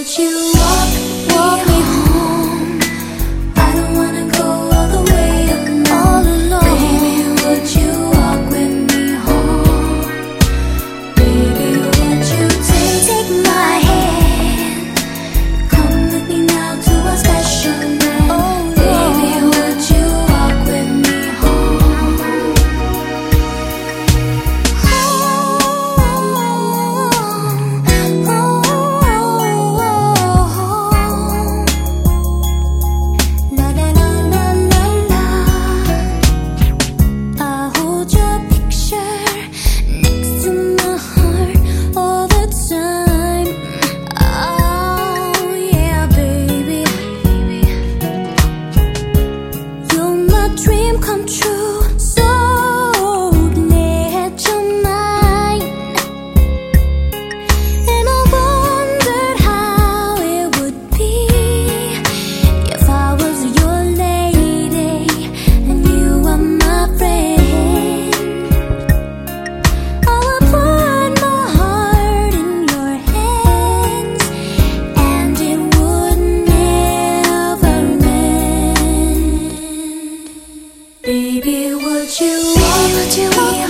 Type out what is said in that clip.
without you. Would you would you walk me